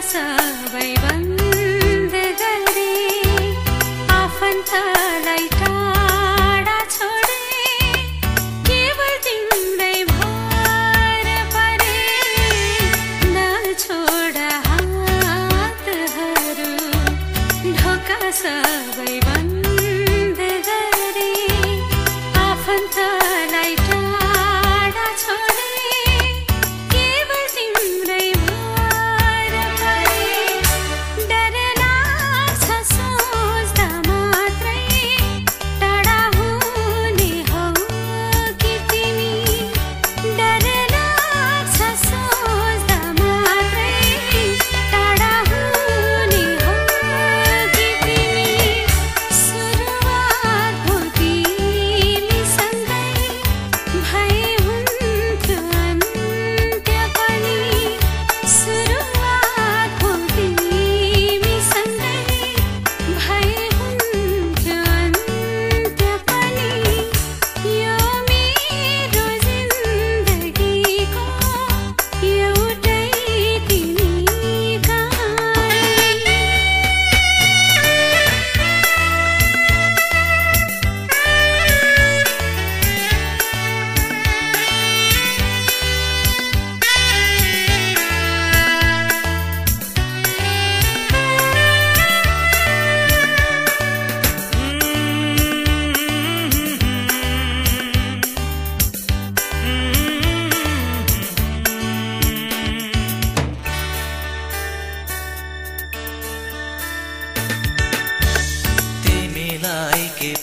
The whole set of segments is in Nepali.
ஆசாவை வந்தகரே அவன் தான்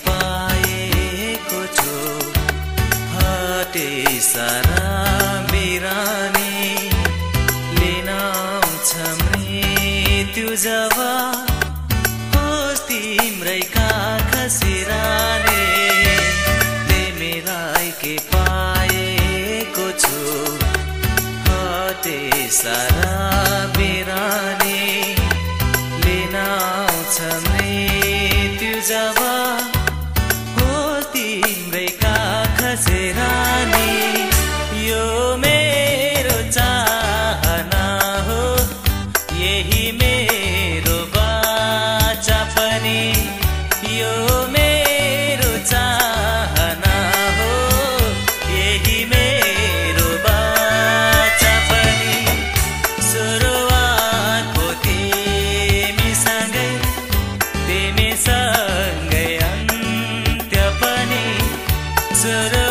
पाएको छु हटे सारा बिरानी लिन आउँछ मृत्यु जब। होस् तिम्रै काख सिराने तिमीलाई के पाएको छु हटे सारा बिरानी लिन आउँछ मृत्यु जब। केही मेरो बाचा पनि यो मेरो चाहना हो। यही मेरो बाचा पनि सुरुवाको तिमीसँगै सँगै अन्त्य पनि सुरु